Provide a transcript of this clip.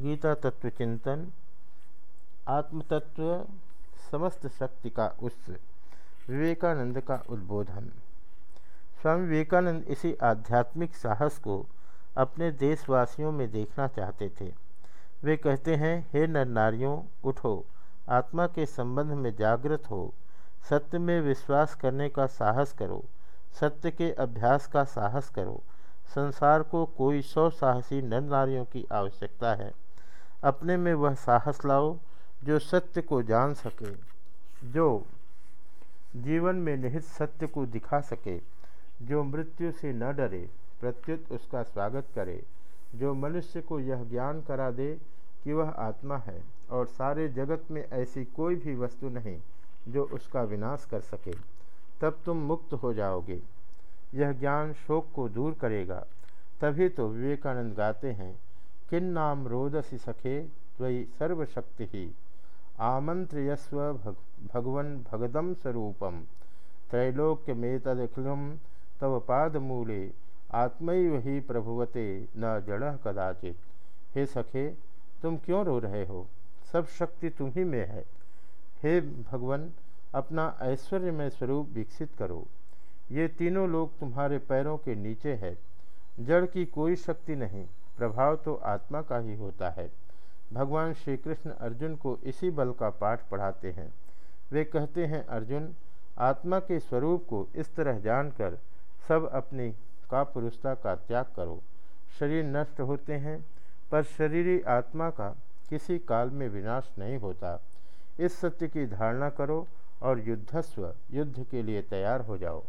गीता तत्व चिंतन आत्मतत्व समस्त शक्ति का उत्स विवेकानंद का उद्बोधन। स्वामी विवेकानंद इसी आध्यात्मिक साहस को अपने देशवासियों में देखना चाहते थे। वे कहते हैं, हे नर नारियों उठो, आत्मा के संबंध में जागृत हो, सत्य में विश्वास करने का साहस करो, सत्य के अभ्यास का साहस करो। संसार को कोई सौ साहसी नर नारियों की आवश्यकता है। अपने में वह साहस लाओ, जो सत्य को जान सके, जो जीवन में निहित सत्य को दिखा सके, जो मृत्यु से न डरे, प्रत्युत उसका स्वागत करे। जो मनुष्य को यह ज्ञान करा दे कि वह आत्मा है, और सारे जगत में ऐसी कोई भी वस्तु नहीं, जो उसका विनाश कर सके, तब तुम मुक्त हो जाओगे। यह ज्ञान शोक को दूर करेगा, तभी तो विवेकानंद गाते हैं किन नाम रोदसी सखे त्वयि सर्वशक्ति। आमंत्रयस्व भग, भगवन भगदम स्वरूपम। त्रैलोक्यमेतदखिलम तव पादमूले आत्मैव ही प्रभुवते न जड़ कदाचित। हे सखे तुम क्यों रो रहे हो? सब शक्ति तुम्ही में है। हे भगवान अपना ऐश्वर्यमय स्वरूप विकसित करो। ये तीनों लोग तुम्हारे पैरों के नीचे है। जड़ की कोई शक्ति नहीं। प्रभाव तो आत्मा का ही होता है। भगवान श्री कृष्ण अर्जुन को इसी बल का पाठ पढ़ाते हैं। वे कहते हैं, अर्जुन, आत्मा के स्वरूप को इस तरह जानकर सब अपनी कापुरुषता का त्याग करो। शरीर नष्ट होते हैं, पर शरीरी आत्मा का किसी काल में विनाश नहीं होता। इस सत्य की धारणा करो और युद्धस्व युद्ध के लिए तैयार हो जाओ।